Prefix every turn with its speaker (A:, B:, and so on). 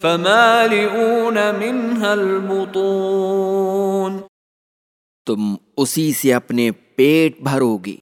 A: فمالئون منها البطون
B: تم اسی سے اپنے پیٹ بھرو گے